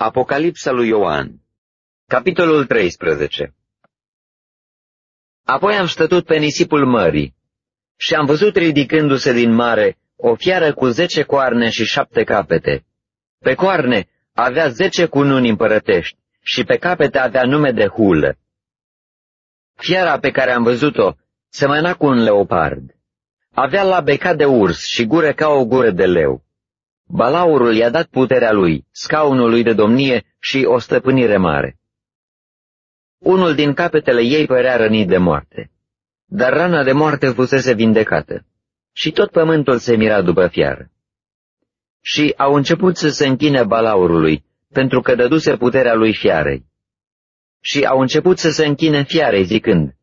Apocalipsa lui Ioan Capitolul 13 Apoi am stătut pe nisipul mării și am văzut ridicându-se din mare o fiară cu zece coarne și șapte capete. Pe coarne avea zece cununi împărătești și pe capete avea nume de hulă. Fiara pe care am văzut-o semăna cu un leopard. Avea la beca de urs și gură ca o gură de leu. Balaurul i-a dat puterea lui, scaunul lui de domnie și o stăpânire mare. Unul din capetele ei părea rănit de moarte, dar rana de moarte fusese vindecată și tot pământul se mira după fiară. Și au început să se închine balaurului, pentru că dăduse puterea lui fiarei. Și au început să se închine fiarei, zicând,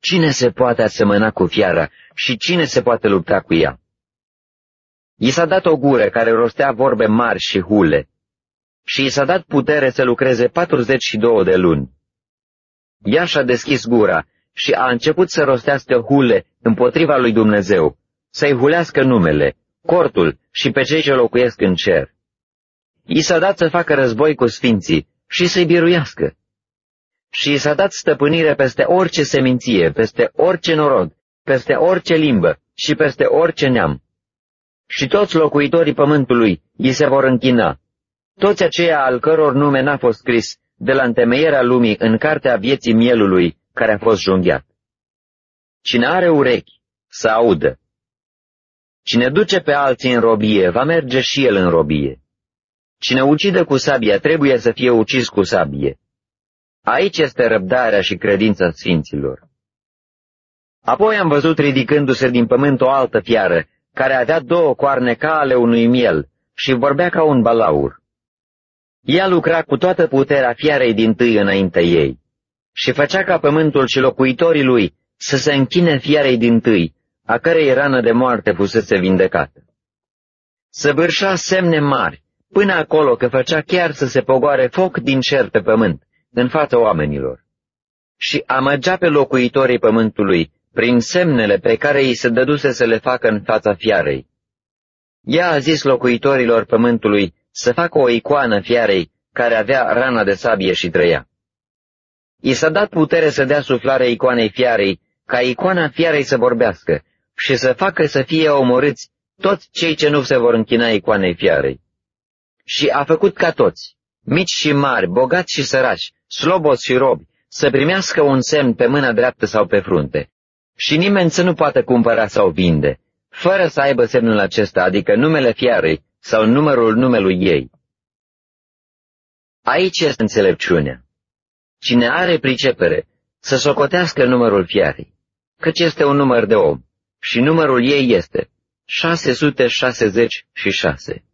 Cine se poate asemăna cu fiara și cine se poate lupta cu ea? I s-a dat o gură care rostea vorbe mari și hule și i s-a dat putere să lucreze 42 de luni. Ea și-a deschis gura și a început să rostească hule împotriva lui Dumnezeu, să-i hulească numele, cortul și pe cei ce locuiesc în cer. I s-a dat să facă război cu sfinții și să-i biruiască. Și i s-a dat stăpânire peste orice seminție, peste orice norod, peste orice limbă și peste orice neam și toți locuitorii pământului îi se vor închina, toți aceia al căror nume n-a fost scris de la întemeierea lumii în cartea vieții mielului care a fost junghiat. Cine are urechi, să audă. Cine duce pe alții în robie, va merge și el în robie. Cine ucide cu sabia, trebuie să fie ucis cu sabie. Aici este răbdarea și credința sfinților. Apoi am văzut ridicându-se din pământ o altă fiară, care avea două coarne ca ale unui miel și vorbea ca un balaur. Ea lucra cu toată puterea fiarei din tâi înainte ei și făcea ca pământul și locuitorii lui să se închine fiarei din tâi, a cărei rană de moarte fusese vindecată. Săvârșa semne mari, până acolo că făcea chiar să se pogoare foc din cer pe pământ, în fața oamenilor. Și amăgea pe locuitorii pământului prin semnele pe care îi se dăduse să le facă în fața fiarei. Ea a zis locuitorilor pământului să facă o icoană fiarei care avea rana de sabie și trăia. I s-a dat putere să dea suflare icoanei fiarei, ca icoana fiarei să vorbească și să facă să fie omorâți toți cei ce nu se vor închina icoanei fiarei. Și a făcut ca toți, mici și mari, bogați și săraci, sloboți și robi, să primească un semn pe mâna dreaptă sau pe frunte, și nimeni să nu poată cumpăra sau vinde, fără să aibă semnul acesta, adică numele fiarei sau numărul numelui ei. Aici este înțelepciunea. Cine are pricepere, să socotească numărul fiarei, căci este un număr de om, și numărul ei este 666.